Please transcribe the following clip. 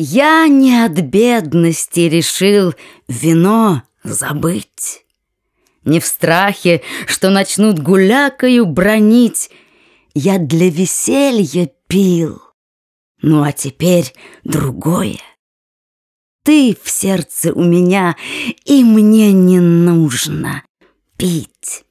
Я не от бедности решил вино забыть. Не в страхе, что начнут гулякою бронить, Я для веселья пил. Ну а теперь другое. Ты в сердце у меня, и мне не нужно пить.